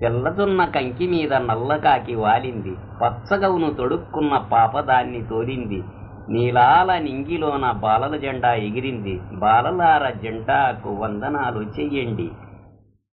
తెల్లజొన్న కంకి మీద నల్లకాకి వాలింది పచ్చగవును తొడుక్కున్న పాప దాన్ని తోలింది నీలాల నింగిలోన బాలల జెండా ఎగిరింది బాలలార జెండాకు వందనాలు చెయ్యండి.